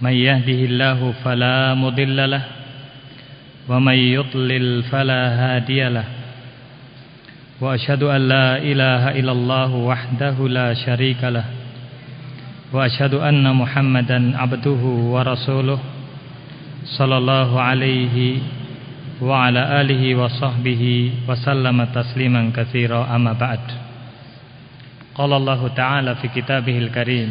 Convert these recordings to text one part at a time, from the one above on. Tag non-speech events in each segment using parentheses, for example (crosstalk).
من يهده الله فلا مضل له ومن يضلل فلا هادي له وأشهد أن لا إله إلا الله وحده لا شريك له وأشهد أن محمدا عبده ورسوله صلى الله عليه وعلى آله وصحبه وسلم تسليما كثيرا أما بعد قال الله تعالى في كتابه الكريم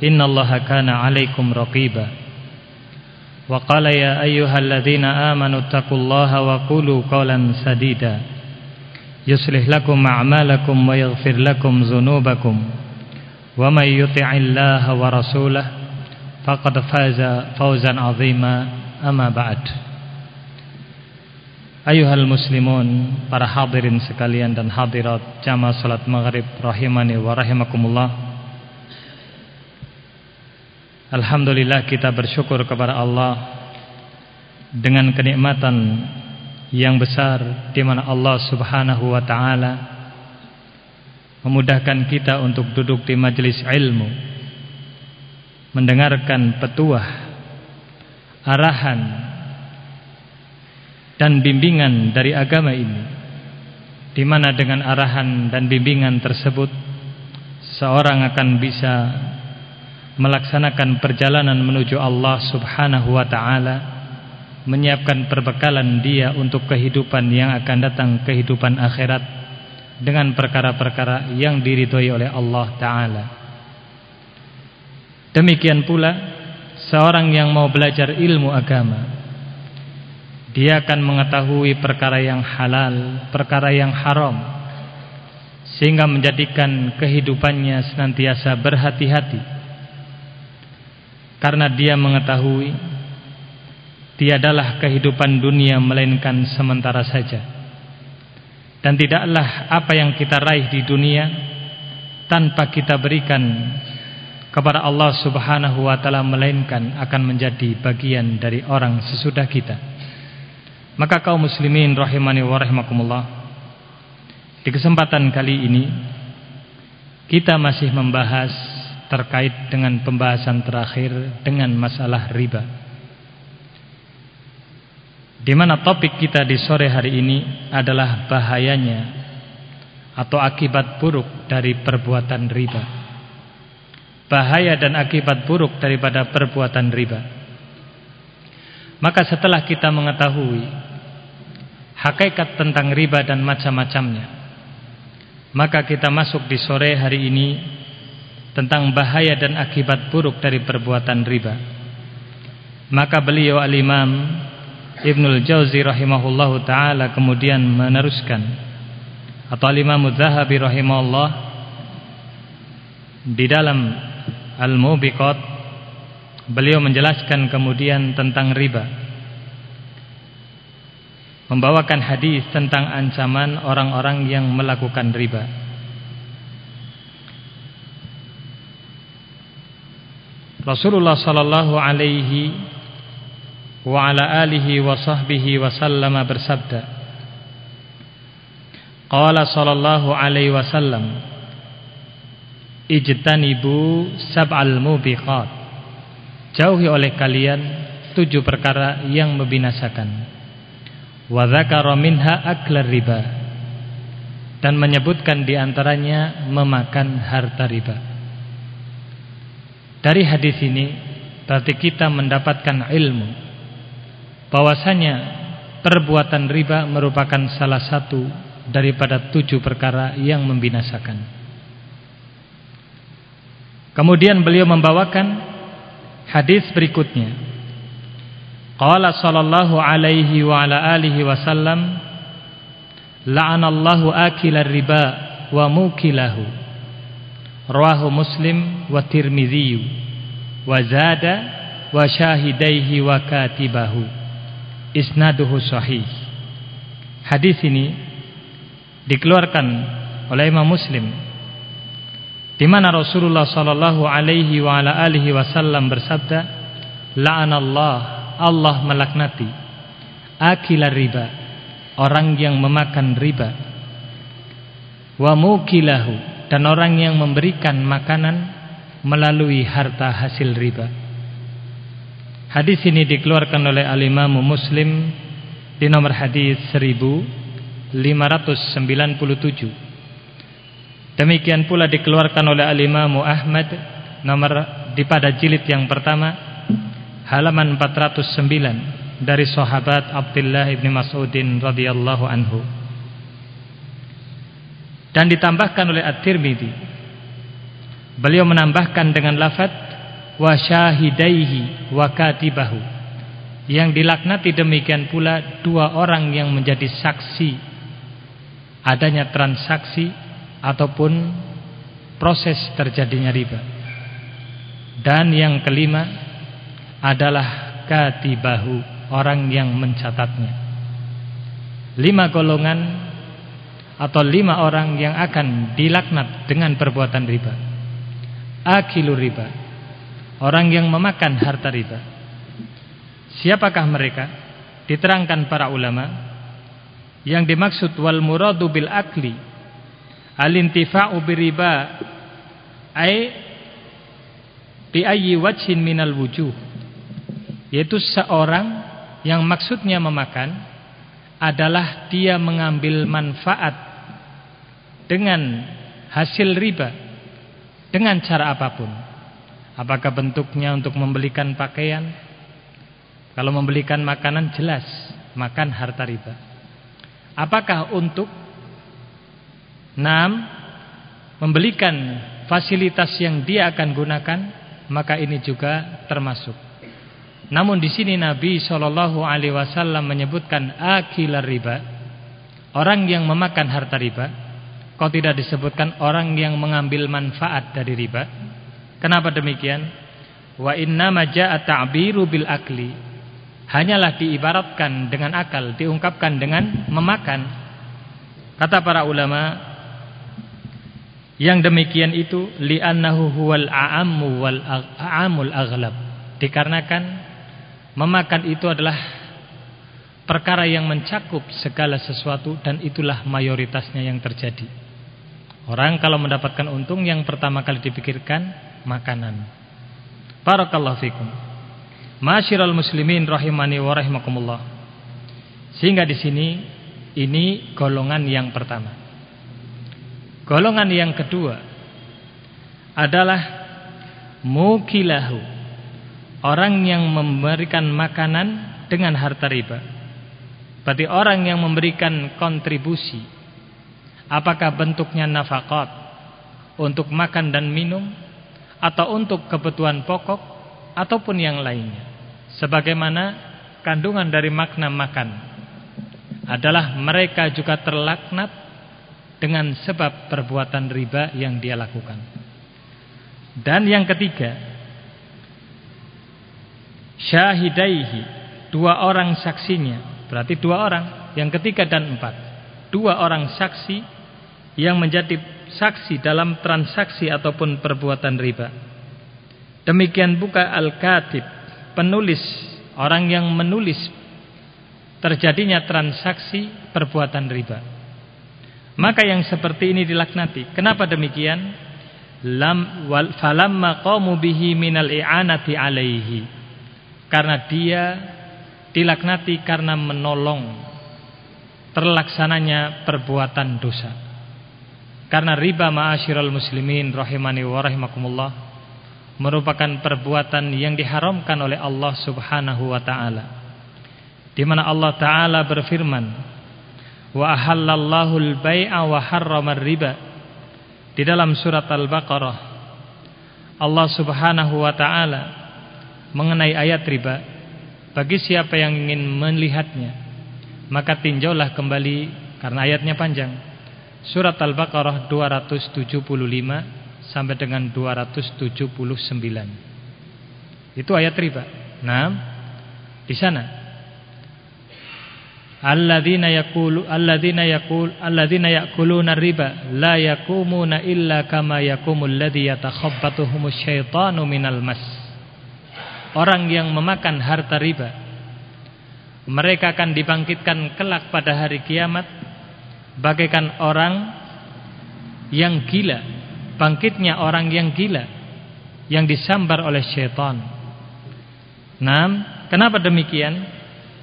إن الله كان عليكم رقيبا. وقال يا أيها الذين آمنوا اتقوا الله وقولوا قولا سديدا. يصلح لكم أعمالكم ويغفر لكم ذنوبكم. ومن يطع الله ورسوله فقد فاز فوزا عظيما. أما بعد. Ayuhal muslimun, para hadirin sekalian dan hadirat jamaah salat maghrib rahimani wa rahimakumullah. Alhamdulillah kita bersyukur kepada Allah dengan kenikmatan yang besar di mana Allah Subhanahu wa taala memudahkan kita untuk duduk di majelis ilmu mendengarkan petuah arahan dan bimbingan dari agama ini di mana dengan arahan dan bimbingan tersebut seorang akan bisa melaksanakan perjalanan menuju Allah Subhanahu wa taala menyiapkan perbekalan dia untuk kehidupan yang akan datang kehidupan akhirat dengan perkara-perkara yang diridhoi oleh Allah taala. Demikian pula seorang yang mau belajar ilmu agama dia akan mengetahui perkara yang halal, perkara yang haram sehingga menjadikan kehidupannya senantiasa berhati-hati karena dia mengetahui tiadalah kehidupan dunia melainkan sementara saja. Dan tidaklah apa yang kita raih di dunia tanpa kita berikan kepada Allah Subhanahu wa taala melainkan akan menjadi bagian dari orang sesudah kita. Maka kaum muslimin rahimani wa rahimakumullah Di kesempatan kali ini Kita masih membahas Terkait dengan pembahasan terakhir Dengan masalah riba Di mana topik kita di sore hari ini Adalah bahayanya Atau akibat buruk dari perbuatan riba Bahaya dan akibat buruk daripada perbuatan riba Maka setelah kita mengetahui hakikat tentang riba dan macam-macamnya. Maka kita masuk di sore hari ini tentang bahaya dan akibat buruk dari perbuatan riba. Maka beliau al-Imam Ibnul Jauzi rahimahullahu taala kemudian meneruskan atau al-Imam Zahabi rahimahullah di dalam Al-Mubiqat beliau menjelaskan kemudian tentang riba membawakan hadis tentang ancaman orang-orang yang melakukan riba. Rasulullah sallallahu alaihi wa ala alihi wa sahbihi wasallam bersabda Qala sallallahu alaihi wasallam Ijtanibu sab'al mubiqat. Jauhi oleh kalian tujuh perkara yang membinasakan. Wa dzakara minha aklar riba. Dan menyebutkan di antaranya memakan harta riba. Dari hadis ini berarti kita mendapatkan ilmu. Bahwasanya perbuatan riba merupakan salah satu daripada tujuh perkara yang membinasakan. Kemudian beliau membawakan hadis berikutnya. Qala sallallahu alaihi wa ala alihi wasallam La'anallahu akilar riba wa mukilahu Rawahu Muslim wa Tirmidzi wa zada wa syahidaihi wa katibahu. Isnaduhu sahih. Hadis ini dikeluarkan oleh Imam Muslim di mana Rasulullah sallallahu alaihi wa ala alihi wasallam bersabda, "La'anallah, Allah melaknati akila riba, orang yang memakan riba, wa mukilahu dan orang yang memberikan makanan melalui harta hasil riba. Hadis ini dikeluarkan oleh Al-Imam Muslim di nomor hadis 1597. Demikian pula dikeluarkan oleh Al-Imam Ahmad nomor di pada jilid yang pertama halaman 409 dari sahabat Abdullah bin Mas'udin radhiyallahu anhu. Dan ditambahkan oleh At-Tirmidzi Beliau menambahkan dengan lafaz wa syahidaihi wa katibahu. Yang dilaknati demikian pula dua orang yang menjadi saksi adanya transaksi ataupun proses terjadinya riba. Dan yang kelima adalah katibahu, orang yang mencatatnya. Lima golongan atau lima orang yang akan dilaknat dengan perbuatan riba. Akilu riba. Orang yang memakan harta riba. Siapakah mereka? Diterangkan para ulama. Yang dimaksud wal muradu bil akli. Alintifa'u biriba ay bi ayyi wajhin minal wujuh. Yaitu seorang yang maksudnya memakan adalah dia mengambil manfaat dengan hasil riba dengan cara apa pun. Apakah bentuknya untuk membelikan pakaian? Kalau membelikan makanan jelas makan harta riba. Apakah untuk enam membelikan fasilitas yang dia akan gunakan, maka ini juga termasuk. Namun di sini Nabi Shallallahu alaihi wasallam menyebutkan akilar riba, orang yang memakan harta riba Kok tidak disebutkan orang yang mengambil manfaat dari riba? Kenapa demikian? Wa inna maja'a ta'biru bil akli. Hanyalah diibaratkan dengan akal, diungkapkan dengan memakan. Kata para ulama, yang demikian itu li'annahu huwal a'ammu wal a'amul aghlab. Dikarenakan memakan itu adalah perkara yang mencakup segala sesuatu dan itulah mayoritasnya yang terjadi. Orang kalau mendapatkan untung yang pertama kali dipikirkan makanan. Barakallahu fikum. Masyiral muslimin rahimani wa rahimakumullah. Sehingga di sini ini golongan yang pertama. Golongan yang kedua adalah mukilahu. Orang yang memberikan makanan dengan harta riba. Berarti orang yang memberikan kontribusi Apakah bentuknya nafakot? Untuk makan dan minum? Atau untuk kebutuhan pokok? Ataupun yang lainnya. Sebagaimana kandungan dari makna makan adalah mereka juga terlaknat dengan sebab perbuatan riba yang dia lakukan. Dan yang ketiga, syahidaihi, dua orang saksinya, berarti dua orang, yang ketiga dan empat, dua orang saksi yang menjadi saksi dalam transaksi ataupun perbuatan riba. Demikian buka al-katib, penulis, orang yang menulis terjadinya transaksi perbuatan riba. Maka yang seperti ini dilaknati. Kenapa demikian? Lam wal falamma qamu bihi minal i'anati alaihi. Karena dia dilaknati karena menolong terlaksananya perbuatan dosa. Karena riba ma'asyiral muslimin rahimani wa rahimakumullah merupakan perbuatan yang diharamkan oleh Allah Subhanahu wa taala. Di mana Allah taala berfirman, "Wa ahallallahu al-bai'a wa harrama riba Di dalam surat Al-Baqarah Allah Subhanahu wa taala mengenai ayat riba bagi siapa yang ingin melihatnya maka tinjaulah kembali karena ayatnya panjang Surat Al-Baqarah 275 sampai dengan 279. Itu ayat riba. Nah, di sana alladzina yaqulu alladzina yaqul alladzina yaquluna riba la yaqumuna illa kama yaqumul ladzi yatakhabbathu syaitanu minal mas orang yang memakan harta riba mereka akan dibangkitkan kelak pada hari kiamat bagaikan orang yang gila bangkitnya orang yang gila yang disambar oleh syaitan Nam, kenapa demikian?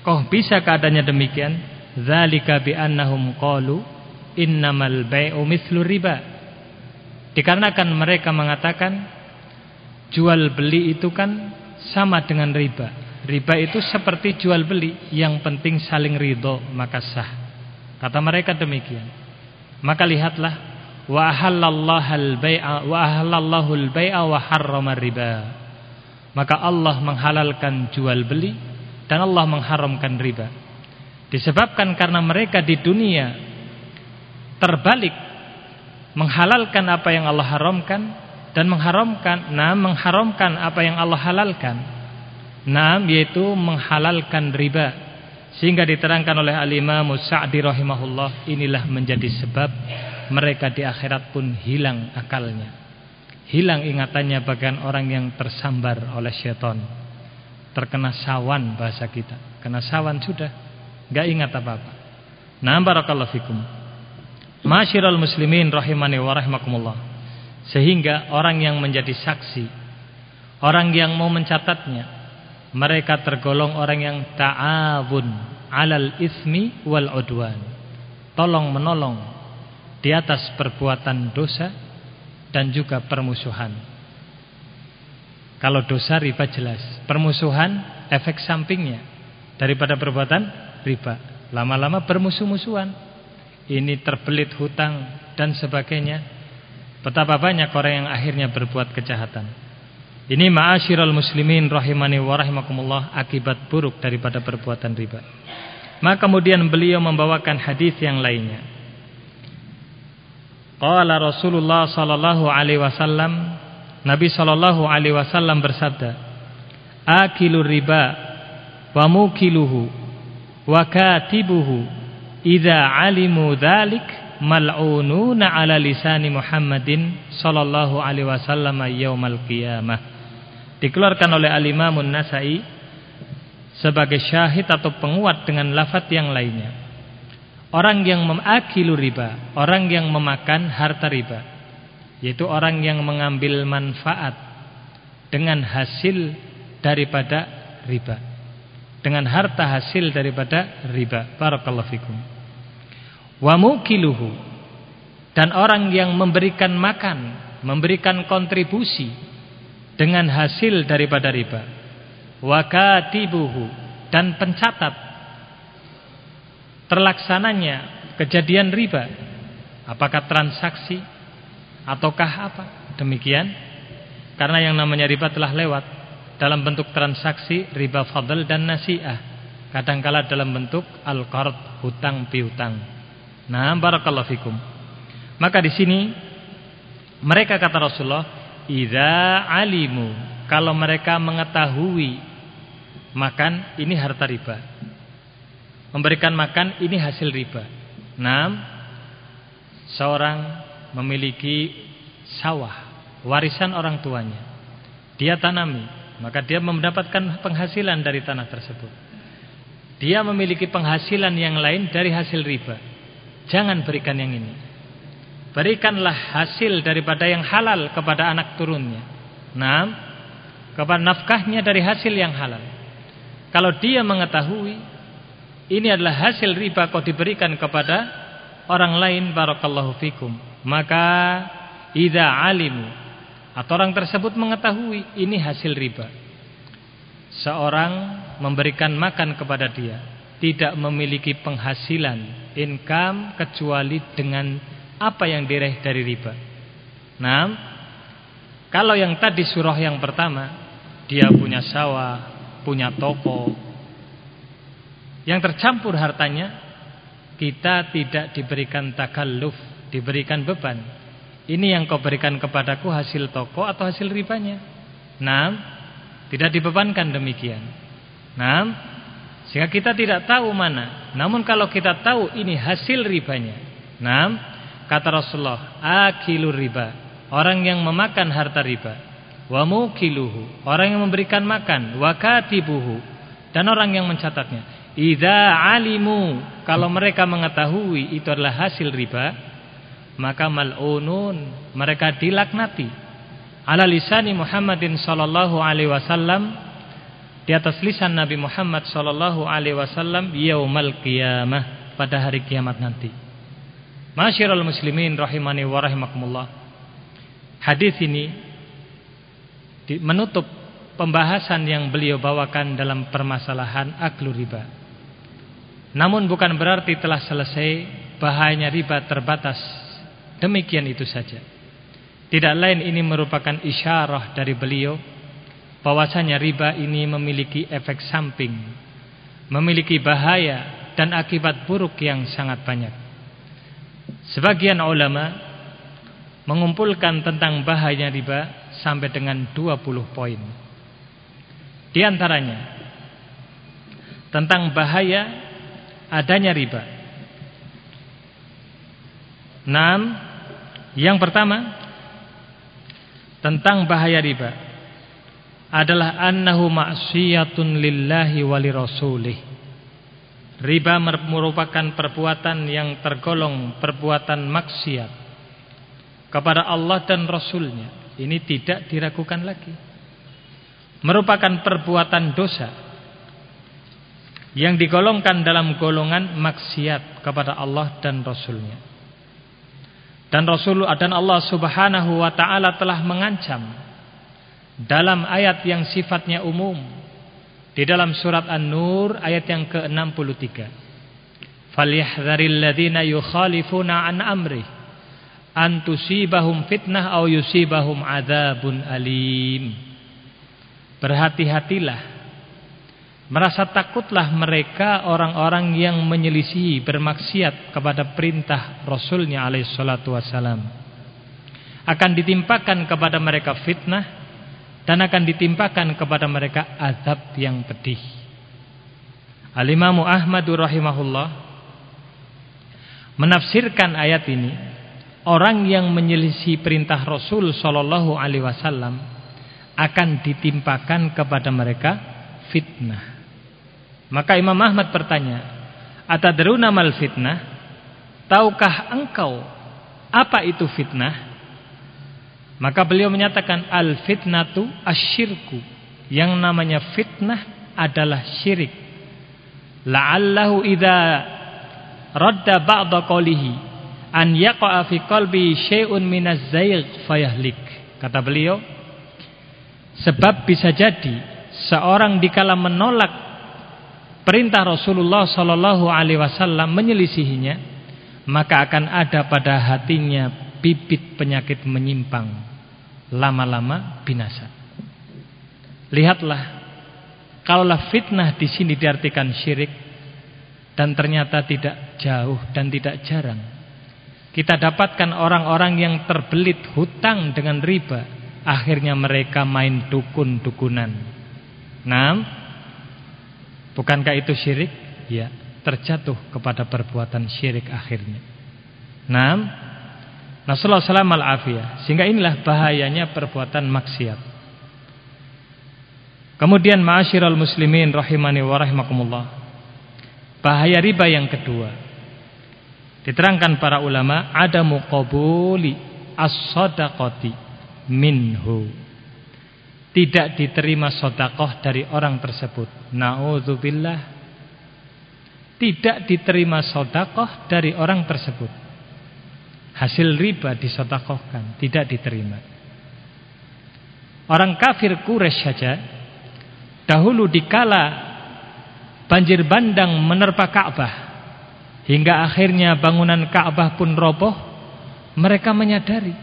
Kok bisa keadaannya demikian? Zalika bi annahum qalu innamal bai'u mithlu riba. Dikarenakan mereka mengatakan jual beli itu kan sama dengan riba. Riba itu seperti jual beli, yang penting saling ridho maka sah. Kata mereka demikian. Maka lihatlah wa ahallallahu al-bai'a wa ahallallahu al-bai'a wa harrama riba. Maka Allah menghalalkan jual beli dan Allah mengharamkan riba. Disebabkan karena mereka di dunia terbalik menghalalkan apa yang Allah haramkan dan mengharamkan nah mengharamkan apa yang Allah halalkan. Nah yaitu menghalalkan riba. Sehingga diterangkan oleh Al-Imam Sa'di rahimahullah inilah menjadi sebab mereka di akhirat pun hilang akalnya. Hilang ingatannya bagian orang yang tersambar oleh syaitan terkena sawan bahasa kita. Kena sawan sudah, nggak ingat apa-apa. Nah, barakallahu fikum. Masyiral muslimin rahimani wa rahimakumullah. Sehingga orang yang menjadi saksi, orang yang mau mencatatnya, mereka tergolong orang yang ta'awun alal ismi wal udwan. Tolong menolong di atas perbuatan dosa dan juga permusuhan. Kalau dosa riba jelas. Permusuhan efek sampingnya daripada perbuatan riba. Lama-lama bermusuh-musuhan. Ini terbelit hutang dan sebagainya. Betapa banyak orang yang akhirnya berbuat kejahatan. Ini ma'asyiral muslimin rahimani wa rahimakumullah akibat buruk daripada perbuatan riba. Maka kemudian beliau membawakan hadis yang lainnya. Qala Rasulullah sallallahu alaihi wasallam Nabi Shallallahu Alaihi Wasallam bersabda, "Akilu riba wa mukiluhu wa katibuhu idza alimu dzalik mal'ununa ala lisani Muhammadin sallallahu alaihi wasallam yaumal qiyamah." Dikeluarkan oleh Al-Imam nasai sebagai syahid atau penguat dengan lafaz yang lainnya. Orang yang memakilu riba, orang yang memakan harta riba yaitu orang yang mengambil manfaat dengan hasil daripada riba. Dengan harta hasil daripada riba. Barakallahu fikum. Wa mukiluhu dan orang yang memberikan makan memberikan kontribusi dengan hasil daripada riba wa katibuhu dan pencatat terlaksananya kejadian riba apakah transaksi ataukah apa? Demikian. Karena yang namanya riba telah lewat dalam bentuk transaksi riba fadl dan nasi'ah. Kadangkala dalam bentuk al-qard, hutang piutang. Nah, barakallahu fikum. Maka di sini mereka kata Rasulullah, "Idza alimu," kalau mereka mengetahui makan ini harta riba. Memberikan makan ini hasil riba. Nah, seorang memiliki sawah, warisan orang tuanya. Dia tanami, maka dia mendapatkan penghasilan dari tanah tersebut. Dia memiliki penghasilan yang lain dari hasil riba. Jangan berikan yang ini. Berikanlah hasil daripada yang halal kepada anak turunnya. Nah, kepada nafkahnya dari hasil yang halal. Kalau dia mengetahui ini adalah hasil riba kau diberikan kepada orang lain barakallahu fikum maka idza alimu atau orang tersebut mengetahui ini hasil riba. Seorang memberikan makan kepada dia tidak memiliki penghasilan income kecuali dengan apa yang diraih dari riba. Nah, kalau yang tadi surah yang pertama dia punya sawah, punya toko yang tercampur hartanya kita tidak diberikan takalluf diberikan beban. Ini yang kau berikan kepadaku hasil toko atau hasil ribanya. Nah, Tidak dibebankan demikian. Nah, sehingga kita tidak tahu mana. Namun kalau kita tahu ini hasil ribanya. Nah, kata Rasulullah, akilur riba, orang yang memakan harta riba. Wa mukiluhu, orang yang memberikan makan, wa katibuhu, dan orang yang mencatatnya. Idza alimu, kalau mereka mengetahui itu adalah hasil riba, maka mal'unun, mereka dilaknati. Ala lisani Muhammadin sallallahu alaihi wasallam di atas lisan Nabi Muhammad sallallahu alaihi wasallam yaumal qiyamah pada hari kiamat nanti. Masyiral muslimin rahimani wa rahimakumullah. Hadis ini menutup pembahasan yang beliau bawakan dalam permasalahan aklu riba. Namun bukan berarti telah selesai bahayanya riba terbatas. Demikian itu saja. Tidak lain ini merupakan isyarah dari beliau bahwasanya riba ini memiliki efek samping, memiliki bahaya dan akibat buruk yang sangat banyak. Sebagian ulama mengumpulkan tentang bahaya riba sampai dengan 20 poin. Di antaranya tentang bahaya adanya riba. 6. Yang pertama tentang bahaya riba adalah annahu ma'siyatun lillahi wali rasulih. Riba merupakan perbuatan yang tergolong perbuatan maksiat kepada Allah dan Rasulnya ini tidak diragukan lagi. Merupakan perbuatan dosa yang digolongkan dalam golongan maksiat kepada Allah dan Rasulnya. Dan Rasul dan Allah Subhanahu wa taala telah mengancam dalam ayat yang sifatnya umum di dalam surat An-Nur ayat yang ke-63. Falyahdharil ladzina yukhalifuna an amrihi antusibahum fitnah au yusibahum adzabun alim. Berhati-hatilah. Merasa takutlah mereka orang-orang yang menyelisihi bermaksiat kepada perintah Rasulnya alaihi salatu wasalam. Akan ditimpakan kepada mereka fitnah dan akan ditimpakan kepada mereka azab yang pedih. Al-Imam Ahmad rahimahullah menafsirkan ayat ini orang yang menyelisih perintah Rasul Shallallahu Alaihi Wasallam akan ditimpakan kepada mereka fitnah. Maka Imam Ahmad bertanya, Atadruna mal fitnah? Tahukah engkau apa itu fitnah? Maka beliau menyatakan al fitnatu asyirku. Yang namanya fitnah adalah syirik. La'allahu idza radda ba'da qawlihi an yaqa'a fi qalbi syai'un minaz zaygh fayahlik. Kata beliau, sebab bisa jadi seorang dikala menolak perintah Rasulullah sallallahu alaihi wasallam menyelisihinya, maka akan ada pada hatinya bibit penyakit menyimpang, lama-lama binasa. Lihatlah, kalaulah fitnah di sini diartikan syirik dan ternyata tidak jauh dan tidak jarang kita dapatkan orang-orang yang terbelit hutang dengan riba. Akhirnya mereka main dukun-dukunan. Nah, bukankah itu syirik? Ya, terjatuh kepada perbuatan syirik akhirnya. Nah, Nasallahu salam al-afiyah. Sehingga inilah bahayanya perbuatan maksiat. Kemudian ma'asyiral muslimin rahimani wa rahimakumullah. Bahaya riba yang kedua Diterangkan para ulama ada muqabuli as-sadaqati minhu. Tidak diterima sodakoh dari orang tersebut. Na'udzubillah. Tidak diterima sodakoh dari orang tersebut. Hasil riba disodakohkan. Tidak diterima. Orang kafir Quraisy saja. Dahulu dikala banjir bandang menerpa Ka'bah Hingga akhirnya bangunan Ka'bah pun roboh Mereka menyadari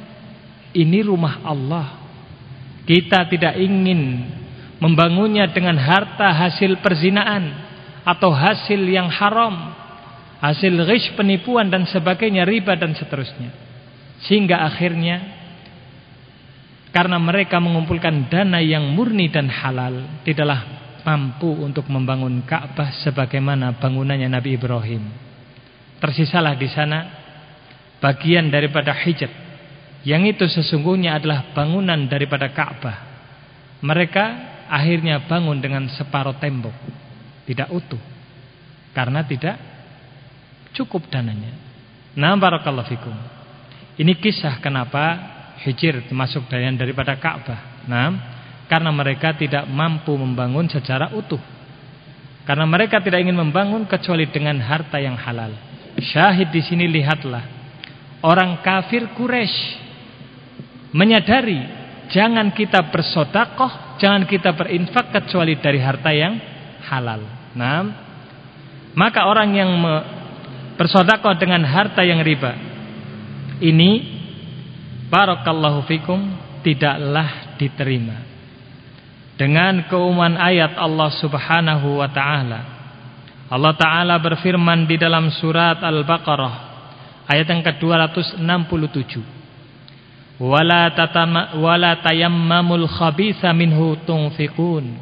Ini rumah Allah Kita tidak ingin Membangunnya dengan harta hasil perzinaan Atau hasil yang haram Hasil ghish penipuan dan sebagainya Riba dan seterusnya Sehingga akhirnya karena mereka mengumpulkan dana yang murni dan halal tidaklah mampu untuk membangun Ka'bah sebagaimana bangunannya Nabi Ibrahim. Tersisalah di sana bagian daripada hijab yang itu sesungguhnya adalah bangunan daripada Ka'bah. Mereka akhirnya bangun dengan separuh tembok, tidak utuh. Karena tidak cukup dananya. Nah, barakallahu fikum. Ini kisah kenapa Hijir termasuk dayan daripada Ka'bah. Nah, karena mereka tidak mampu membangun secara utuh. Karena mereka tidak ingin membangun kecuali dengan harta yang halal. Syahid di sini lihatlah orang kafir Quraisy menyadari jangan kita bersodakoh, jangan kita berinfak kecuali dari harta yang halal. Nah, maka orang yang bersodakoh dengan harta yang riba. Ini barakallahu fikum tidaklah diterima. Dengan keumuman ayat Allah Subhanahu wa taala. Allah taala berfirman di dalam surat Al-Baqarah ayat yang ke-267 wala wala tayammamul khabitha minhu tunfiqun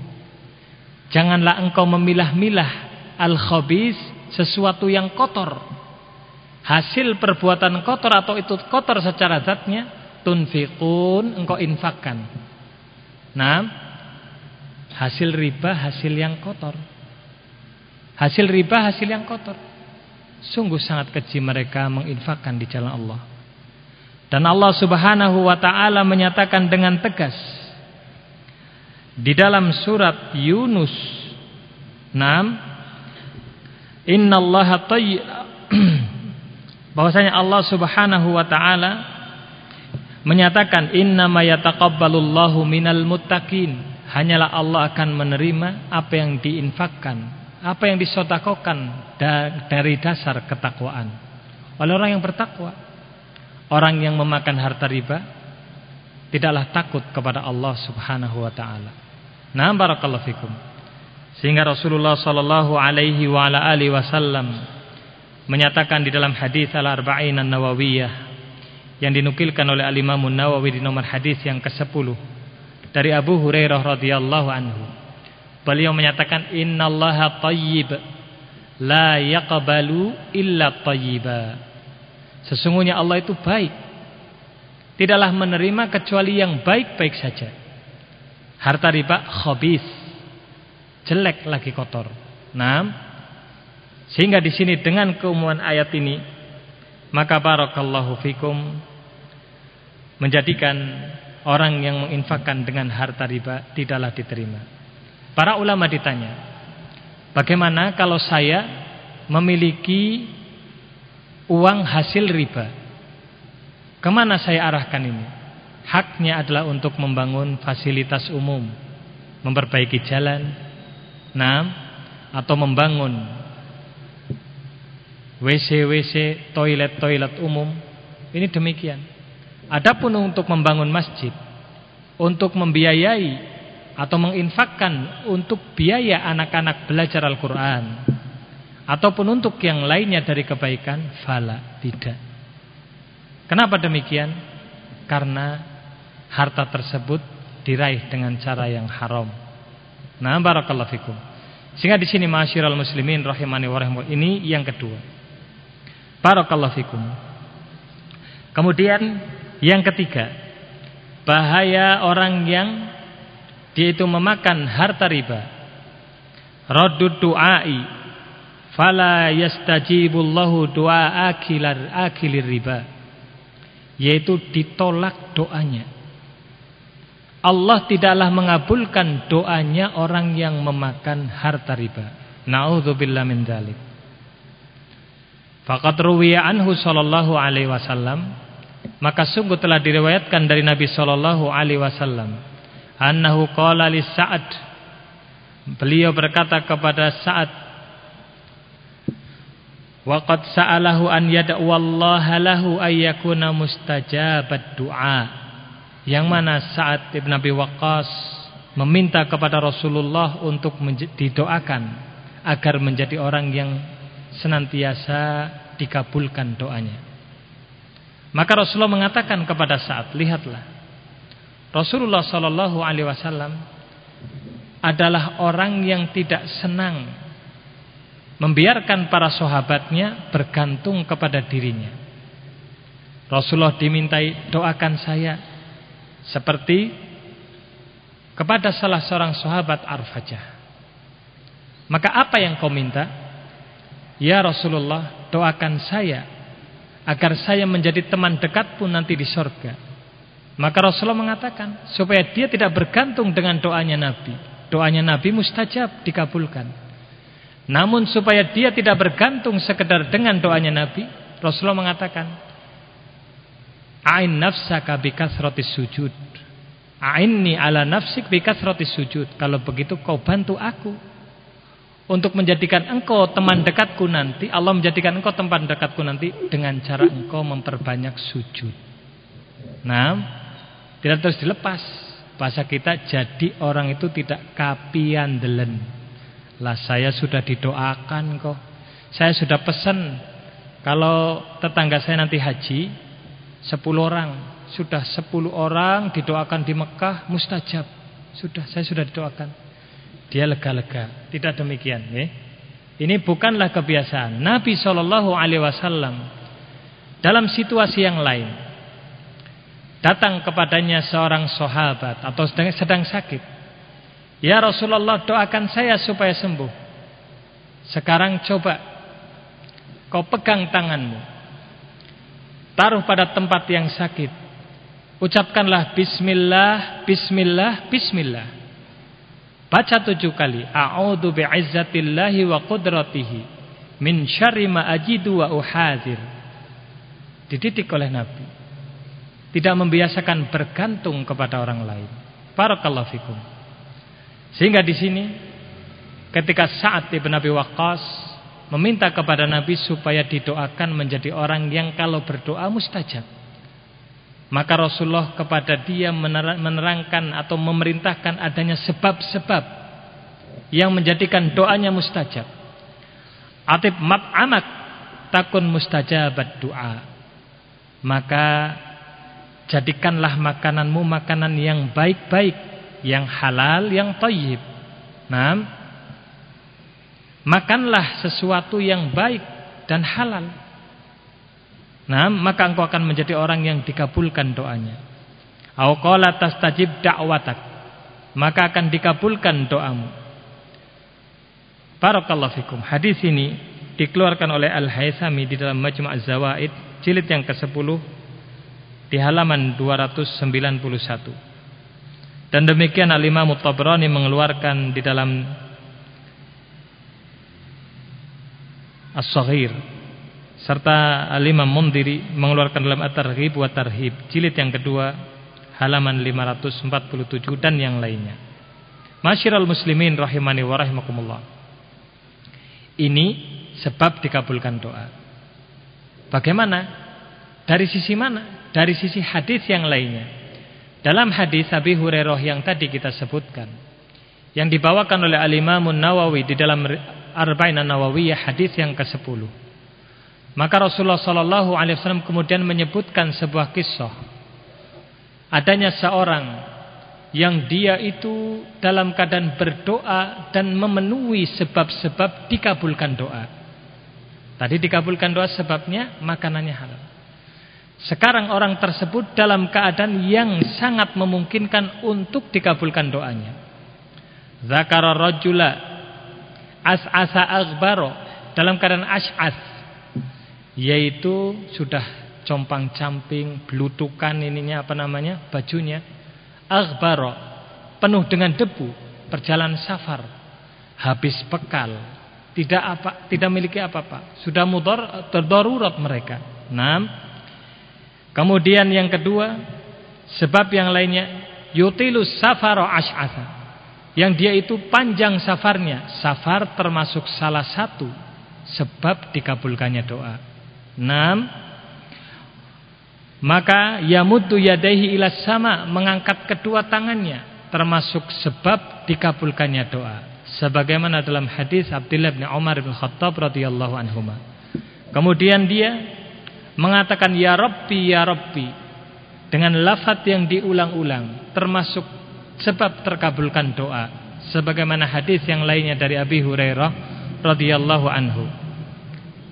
janganlah engkau memilah-milah al-khabith sesuatu yang kotor hasil perbuatan kotor atau itu kotor secara zatnya tunfikun engkau infakkan. Nah, hasil riba hasil yang kotor. Hasil riba hasil yang kotor. Sungguh sangat keji mereka menginfakkan di jalan Allah. Dan Allah Subhanahu wa taala menyatakan dengan tegas di dalam surat Yunus 6 Innallaha tayyib (clears throat) bahwasanya Allah Subhanahu wa taala menyatakan innama yataqabbalullahu minal muttaqin. Hanyalah Allah akan menerima apa yang diinfakkan apa yang disodakokan dari dasar ketakwaan. Oleh orang yang bertakwa orang yang memakan harta riba tidaklah takut kepada Allah Subhanahu wa taala. Nah barakallahu fikum sehingga Rasulullah sallallahu alaihi wa ala alihi wasallam menyatakan di dalam hadis al-arba'in an-nawawiyah yang dinukilkan oleh Al-Imam Nawawi di nomor hadis yang ke-10 dari Abu Hurairah radhiyallahu anhu. Beliau menyatakan innallaha thayyib la yaqbalu illa thayyiba. Sesungguhnya Allah itu baik. Tidaklah menerima kecuali yang baik-baik saja. Harta riba khabith. Jelek lagi kotor. Nah, sehingga di sini dengan keumuman ayat ini maka barakallahu fikum menjadikan orang yang menginfakkan dengan harta riba tidaklah diterima. Para ulama ditanya, bagaimana kalau saya memiliki uang hasil riba? Ke mana saya arahkan ini? Haknya adalah untuk membangun fasilitas umum, memperbaiki jalan, nah, atau membangun WC-WC, toilet-toilet umum. Ini demikian. Adapun untuk membangun masjid, untuk membiayai atau menginfakkan untuk biaya anak-anak belajar Al-Qur'an ataupun untuk yang lainnya dari kebaikan, fala tidak. Kenapa demikian? Karena harta tersebut diraih dengan cara yang haram. Nah, barakallahu fikum. Sehingga di sini masyiral muslimin rahimani wa ini yang kedua. Barakallahu fikum. Kemudian yang ketiga, bahaya orang yang dia itu memakan harta riba. Raddud du'ai fala yastajibullahu du'a akilar akilir riba. Yaitu ditolak doanya. Allah tidaklah mengabulkan doanya orang yang memakan harta riba. Nauzubillah min dzalik. Faqad ruwiya anhu sallallahu alaihi wasallam maka sungguh telah diriwayatkan dari Nabi sallallahu alaihi wasallam annahu qala li Sa'ad beliau berkata kepada Sa'ad waqad sa'alahu an yad'u wallaha lahu ayyakuna mustajabat du'a yang mana Sa'ad ibn Abi Waqqas meminta kepada Rasulullah untuk didoakan agar menjadi orang yang senantiasa dikabulkan doanya maka Rasulullah mengatakan kepada saat lihatlah Rasulullah Shallallahu alaihi wasallam adalah orang yang tidak senang membiarkan para sahabatnya bergantung kepada dirinya. Rasulullah dimintai doakan saya seperti kepada salah seorang sahabat Arfajah. Maka apa yang kau minta? Ya Rasulullah, doakan saya agar saya menjadi teman dekatmu nanti di sorga. Maka Rasulullah mengatakan supaya dia tidak bergantung dengan doanya Nabi. Doanya Nabi mustajab dikabulkan. Namun supaya dia tidak bergantung sekedar dengan doanya Nabi, Rasulullah mengatakan, "Ain nafsaka bikasratis sujud." A'inni ala nafsik bikasratis sujud. Kalau begitu kau bantu aku untuk menjadikan engkau teman dekatku nanti, Allah menjadikan engkau teman dekatku nanti dengan cara engkau memperbanyak sujud. Nah, tidak terus dilepas. Bahasa kita jadi orang itu tidak kapian delen. Lah saya sudah didoakan kok. Saya sudah pesan kalau tetangga saya nanti haji 10 orang, sudah 10 orang didoakan di Mekah mustajab. Sudah saya sudah didoakan dia lega-lega. Tidak demikian, ya. Ini bukanlah kebiasaan. Nabi wasallam dalam situasi yang lain datang kepadanya seorang sahabat atau sedang, sedang sakit. Ya Rasulullah, doakan saya supaya sembuh. Sekarang coba kau pegang tanganmu. Taruh pada tempat yang sakit. Ucapkanlah bismillah, bismillah, bismillah. Baca tujuh kali. A'udhu bi'izzatillahi wa qudratihi. Min syarri ma ajidu wa uhazir. Dididik oleh Nabi. Tidak membiasakan bergantung kepada orang lain. Barakallahu fikum. Sehingga di sini ketika saat ibn Nabi Waqqas meminta kepada Nabi supaya didoakan menjadi orang yang kalau berdoa mustajab. Maka Rasulullah kepada dia menerangkan atau memerintahkan adanya sebab-sebab yang menjadikan doanya mustajab. Atib mat'amak takun mustajabat doa. Maka jadikanlah makananmu makanan yang baik-baik, yang halal, yang tayyib. Nah, makanlah sesuatu yang baik dan halal. Nah, maka engkau akan menjadi orang yang dikabulkan doanya. Au qala tastajib da'watak. Maka akan dikabulkan doamu. Barakallahu fikum. Hadis ini dikeluarkan oleh Al-Haythami di dalam Majmu' Az-Zawaid jilid yang ke-10 di halaman 291. Dan demikian Al-Imam Tabrani mengeluarkan di dalam As-Saghir serta Al-Imam Mundiri mengeluarkan dalam At-Targhib wa Tarhib jilid yang kedua halaman 547 dan yang lainnya. Masyiral muslimin rahimani wa rahimakumullah. Ini sebab dikabulkan doa. Bagaimana? Dari sisi mana? Dari sisi hadis yang lainnya. Dalam hadis Abi Hurairah yang tadi kita sebutkan yang dibawakan oleh Al-Imam Nawawi di dalam Arba'in An-Nawawiyah hadis yang ke-10 maka Rasulullah Shallallahu Alaihi Wasallam kemudian menyebutkan sebuah kisah. Adanya seorang yang dia itu dalam keadaan berdoa dan memenuhi sebab-sebab dikabulkan doa. Tadi dikabulkan doa sebabnya makanannya halal. Sekarang orang tersebut dalam keadaan yang sangat memungkinkan untuk dikabulkan doanya. Zakara rajula as'asa aghbaro dalam keadaan as'as yaitu sudah compang-camping, blutukan ininya apa namanya? bajunya aghbara penuh dengan debu, perjalanan safar, habis bekal, tidak apa tidak memiliki apa-apa, sudah mudor terdarurat mereka. Enam. Kemudian yang kedua, sebab yang lainnya yutilus safaro ash'atha. Yang dia itu panjang safarnya. Safar termasuk salah satu sebab dikabulkannya doa. Enam Maka yamuddu yadaihi ila sama Mengangkat kedua tangannya Termasuk sebab dikabulkannya doa Sebagaimana dalam hadis Abdullah bin Umar bin Khattab radhiyallahu anhu. Kemudian dia mengatakan ya Rabbi ya Rabbi dengan lafaz yang diulang-ulang termasuk sebab terkabulkan doa sebagaimana hadis yang lainnya dari Abi Hurairah radhiyallahu anhu.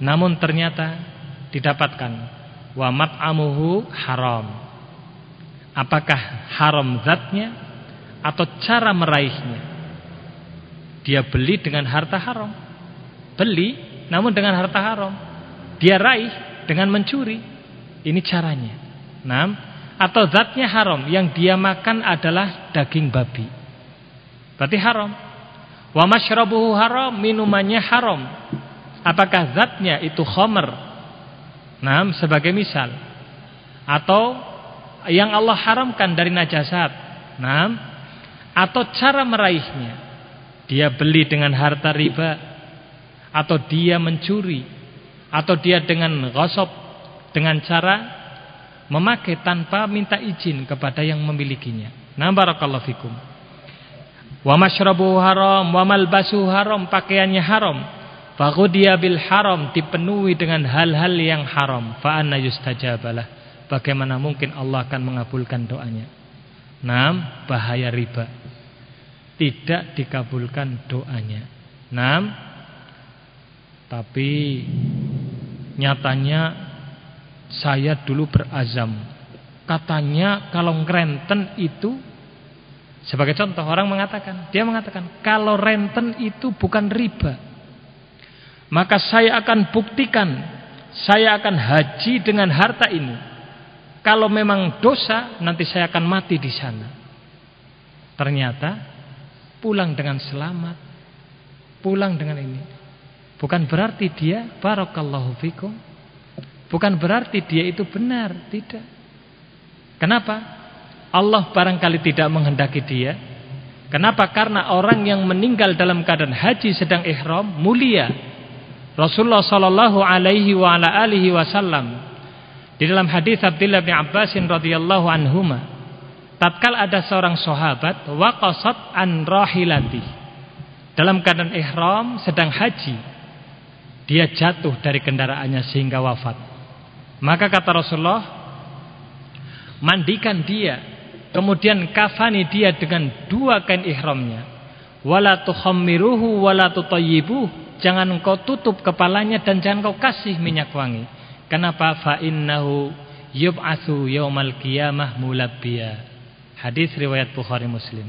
Namun ternyata didapatkan wa mat'amuhu haram. Apakah haram zatnya atau cara meraihnya? Dia beli dengan harta haram. Beli namun dengan harta haram. Dia raih dengan mencuri. Ini caranya. Nah atau zatnya haram yang dia makan adalah daging babi. Berarti haram. Wa masyrabuhu haram, minumannya haram. Apakah zatnya itu khamr? Nah, sebagai misal. Atau yang Allah haramkan dari najasat. Nah, atau cara meraihnya. Dia beli dengan harta riba atau dia mencuri atau dia dengan gosop dengan cara memakai tanpa minta izin kepada yang memilikinya. Nah barakallahu fikum. Wa masyrabu haram wa malbasu haram, pakaiannya haram. Faghudiya bil haram, dipenuhi dengan hal-hal yang haram. Fa anna yustajabalah. Bagaimana mungkin Allah akan mengabulkan doanya? Nam, bahaya riba. Tidak dikabulkan doanya. Nam, tapi nyatanya saya dulu berazam. Katanya kalau renten itu sebagai contoh orang mengatakan, dia mengatakan kalau renten itu bukan riba. Maka saya akan buktikan saya akan haji dengan harta ini. Kalau memang dosa nanti saya akan mati di sana. Ternyata pulang dengan selamat. Pulang dengan ini. Bukan berarti dia barakallahu fikum Bukan berarti dia itu benar, tidak. Kenapa? Allah barangkali tidak menghendaki dia. Kenapa? Karena orang yang meninggal dalam keadaan haji sedang ihram mulia. Rasulullah sallallahu alaihi wasallam di dalam hadis Abdullah bin Abbas radhiyallahu anhuma tatkala ada seorang sahabat waqasat an rahilati dalam keadaan ihram sedang haji dia jatuh dari kendaraannya sehingga wafat maka kata Rasulullah, mandikan dia, kemudian kafani dia dengan dua kain ihramnya. Wala tukhammiruhu wala tutayyibuh. Jangan engkau tutup kepalanya dan jangan engkau kasih minyak wangi. Kenapa? Fa innahu yub'atsu yaumal qiyamah mulabbiya. Hadis riwayat Bukhari Muslim.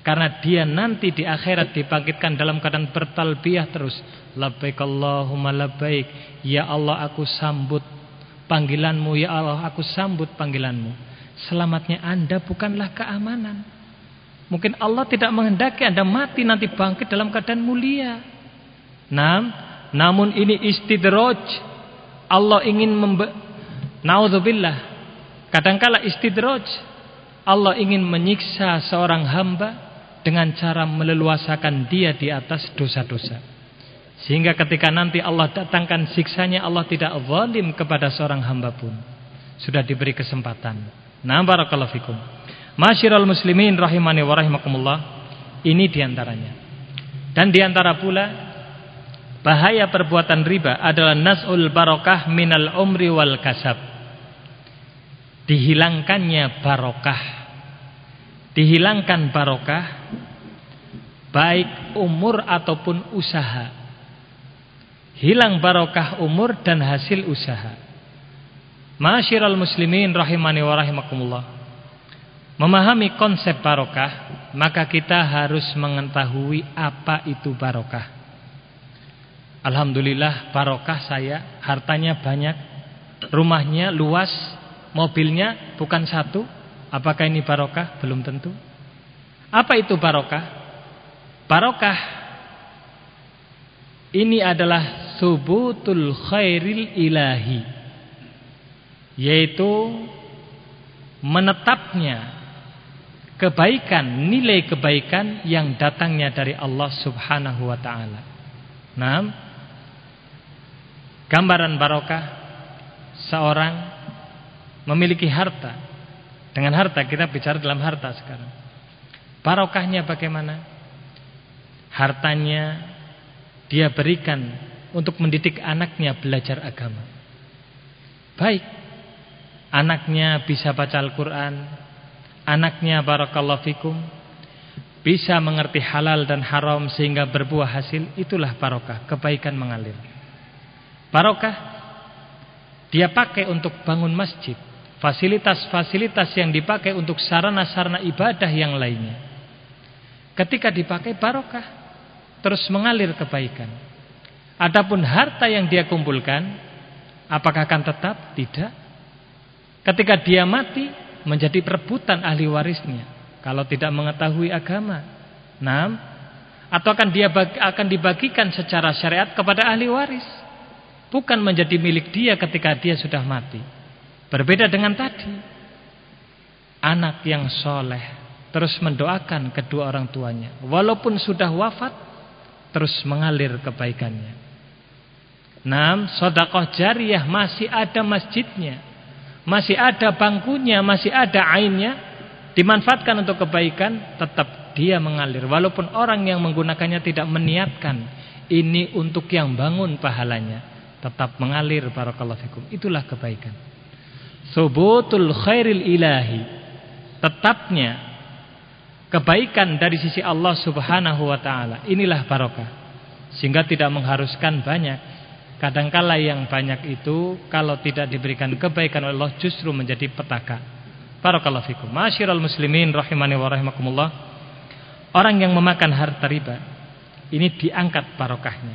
Karena dia nanti di akhirat dibangkitkan dalam keadaan bertalbiyah terus. Labbaik Allahumma labbaik. Ya Allah aku sambut panggilanmu ya Allah aku sambut panggilanmu. Selamatnya anda bukanlah keamanan. Mungkin Allah tidak menghendaki anda mati nanti bangkit dalam keadaan mulia. Nah, namun ini istidraj. Allah ingin membe naudzubillah kadangkala istidraj. Allah ingin menyiksa seorang hamba dengan cara meleluasakan dia di atas dosa-dosa sehingga ketika nanti Allah datangkan siksanya Allah tidak zalim kepada seorang hamba pun. Sudah diberi kesempatan. Nah barakallahu fikum. Masyiral muslimin rahimani wa rahimakumullah. Ini di antaranya. Dan di antara pula bahaya perbuatan riba adalah nas'ul barokah minal umri wal kasab. Dihilangkannya barokah. Dihilangkan barokah baik umur ataupun usaha hilang barokah umur dan hasil usaha. Masyiral muslimin rahimani wa rahimakumullah. Memahami konsep barokah, maka kita harus mengetahui apa itu barokah. Alhamdulillah barokah saya, hartanya banyak, rumahnya luas, mobilnya bukan satu. Apakah ini barokah? Belum tentu. Apa itu barokah? Barokah ini adalah subutul khairil ilahi yaitu menetapnya kebaikan, nilai kebaikan yang datangnya dari Allah Subhanahu wa taala. Nah, gambaran barokah seorang memiliki harta. Dengan harta kita bicara dalam harta sekarang. Barokahnya bagaimana? Hartanya dia berikan untuk mendidik anaknya belajar agama. Baik, anaknya bisa baca Al-Quran, anaknya barakallahu fikum bisa mengerti halal dan haram sehingga berbuah hasil, itulah barokah, kebaikan mengalir. Barokah dia pakai untuk bangun masjid, fasilitas-fasilitas yang dipakai untuk sarana-sarana ibadah yang lainnya. Ketika dipakai barokah, terus mengalir kebaikan. Adapun harta yang dia kumpulkan, apakah akan tetap? Tidak. Ketika dia mati, menjadi perebutan ahli warisnya kalau tidak mengetahui agama. Nah, atau akan dia bagi, akan dibagikan secara syariat kepada ahli waris. Bukan menjadi milik dia ketika dia sudah mati. Berbeda dengan tadi. Anak yang soleh terus mendoakan kedua orang tuanya. Walaupun sudah wafat, terus mengalir kebaikannya. Nah, sodakoh jariah masih ada masjidnya. Masih ada bangkunya, masih ada ainnya dimanfaatkan untuk kebaikan tetap dia mengalir. Walaupun orang yang menggunakannya tidak meniatkan ini untuk yang bangun pahalanya tetap mengalir barakallahu fikum. Itulah kebaikan. Subutul khairil ilahi tetapnya kebaikan dari sisi Allah Subhanahu wa taala. Inilah barokah. Sehingga tidak mengharuskan banyak kadangkala yang banyak itu kalau tidak diberikan kebaikan oleh Allah justru menjadi petaka Barakallahu fikum. Masyiral muslimin rahimani wa rahimakumullah. Orang yang memakan harta riba ini diangkat barokahnya.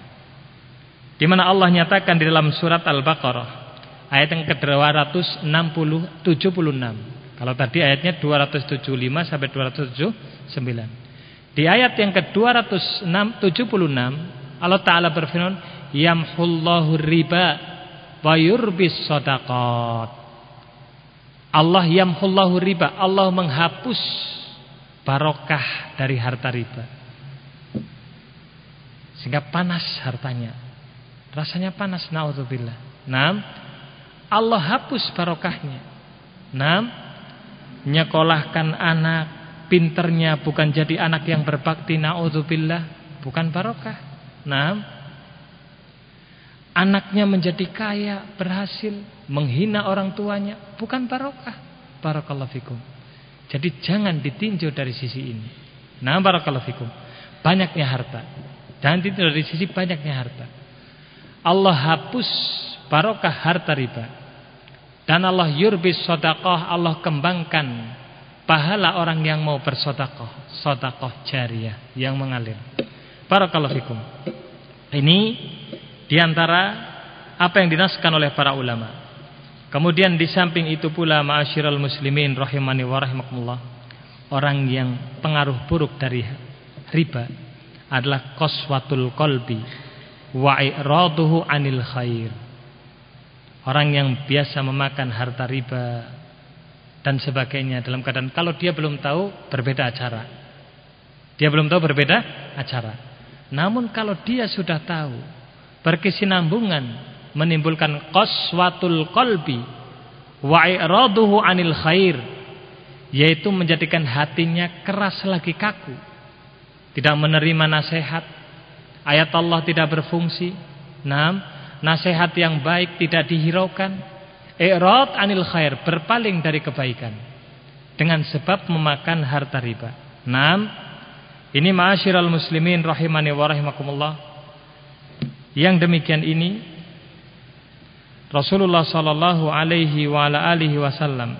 Di mana Allah nyatakan di dalam surat Al-Baqarah ayat yang ke-276. Kalau tadi ayatnya 275 sampai 279. Di ayat yang ke-276 Allah taala berfirman, "Yamhullahu riba wa yurbis shadaqat." Allah yamhullahu riba. Allah menghapus barokah dari harta riba. Sehingga panas hartanya. Rasanya panas naudzubillah. Nam, Allah hapus barokahnya. Nam, nyekolahkan anak pinternya bukan jadi anak yang berbakti naudzubillah, bukan barokah. Nam, anaknya menjadi kaya, berhasil, menghina orang tuanya, bukan barokah. Barakallahu fikum. Jadi jangan ditinjau dari sisi ini. Nah, barakallahu fikum. Banyaknya harta. Jangan ditinjau dari sisi banyaknya harta. Allah hapus barokah harta riba. Dan Allah yurbis sodakoh, Allah kembangkan pahala orang yang mau bersodakoh. Sodakoh jariah yang mengalir. Barakallahu fikum. Ini di antara apa yang dinaskan oleh para ulama. Kemudian di samping itu pula ma'asyiral muslimin rahimani wa rahimakumullah. Orang yang pengaruh buruk dari riba adalah qaswatul qalbi wa i'raduhu 'anil khair. Orang yang biasa memakan harta riba dan sebagainya dalam keadaan kalau dia belum tahu berbeda acara. Dia belum tahu berbeda acara. Namun kalau dia sudah tahu berkesinambungan menimbulkan qaswatul qalbi wa i'raduhu 'anil khair yaitu menjadikan hatinya keras lagi kaku tidak menerima nasihat. Ayat Allah tidak berfungsi. Enam nasihat yang baik tidak dihiraukan. I'rad 'anil khair berpaling dari kebaikan dengan sebab memakan harta riba. Enam ini ma'asyiral muslimin rahimani wa rahimakumullah yang demikian ini Rasulullah sallallahu alaihi wa ala alihi wasallam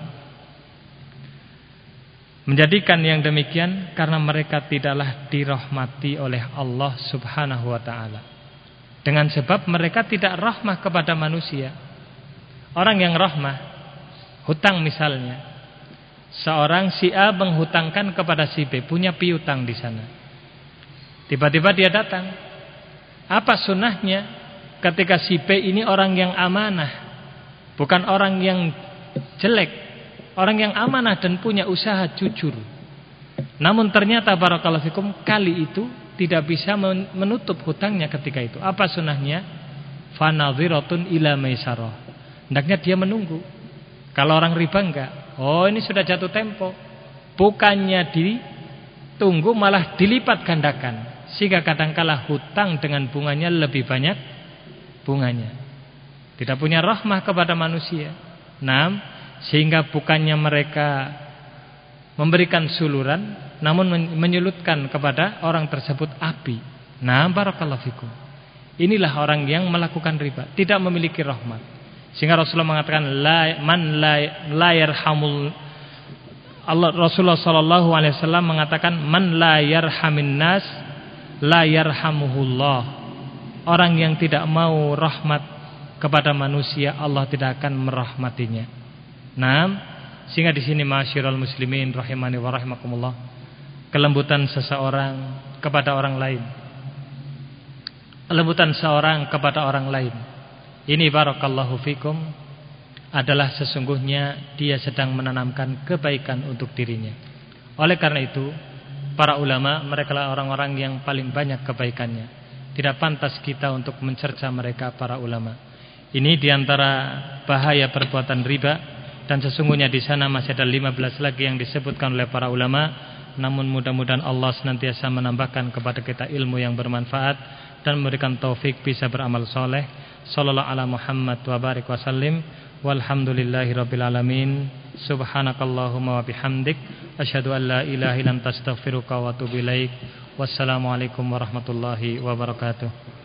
menjadikan yang demikian karena mereka tidaklah dirahmati oleh Allah Subhanahu wa taala. Dengan sebab mereka tidak rahmah kepada manusia. Orang yang rahmah hutang misalnya. Seorang si A menghutangkan kepada si B, punya piutang di sana. Tiba-tiba dia datang apa sunnahnya ketika si B ini orang yang amanah, bukan orang yang jelek, orang yang amanah dan punya usaha jujur. Namun ternyata barakallahu fikum kali itu tidak bisa menutup hutangnya ketika itu. Apa sunnahnya? Fanadhiratun ila maisarah. Hendaknya dia menunggu. Kalau orang riba enggak. Oh, ini sudah jatuh tempo. Bukannya ditunggu malah dilipat gandakan. Sehingga kadangkala hutang dengan bunganya lebih banyak bunganya. Tidak punya rahmah kepada manusia. Nam, sehingga bukannya mereka memberikan suluran namun menyulutkan kepada orang tersebut api. Nah, barakallahu fikum. Inilah orang yang melakukan riba, tidak memiliki rahmat. Sehingga Rasulullah mengatakan la man la, la Allah Rasulullah sallallahu alaihi wasallam mengatakan man la yarhamin nas la yarhamuhullah. Orang yang tidak mau rahmat kepada manusia Allah tidak akan merahmatinya. Nah, sehingga di sini masyirul muslimin rahimani wa rahimakumullah kelembutan seseorang kepada orang lain. Kelembutan seorang kepada orang lain. Ini barakallahu fikum adalah sesungguhnya dia sedang menanamkan kebaikan untuk dirinya. Oleh karena itu, para ulama mereka adalah orang-orang yang paling banyak kebaikannya. Tidak pantas kita untuk mencerca mereka para ulama. Ini di antara bahaya perbuatan riba dan sesungguhnya di sana masih ada 15 lagi yang disebutkan oleh para ulama. Namun mudah-mudahan Allah senantiasa menambahkan kepada kita ilmu yang bermanfaat dan memberikan taufik bisa beramal soleh. Sallallahu ala Muhammad wa barik wa sallim. Walhamdulillahi rabbil alamin Subhanakallahumma wa bihamdik Asyhadu an la ilaha illa anta astaghfiruka wa atubu ilaik. Wassalamualaikum warahmatullahi wabarakatuh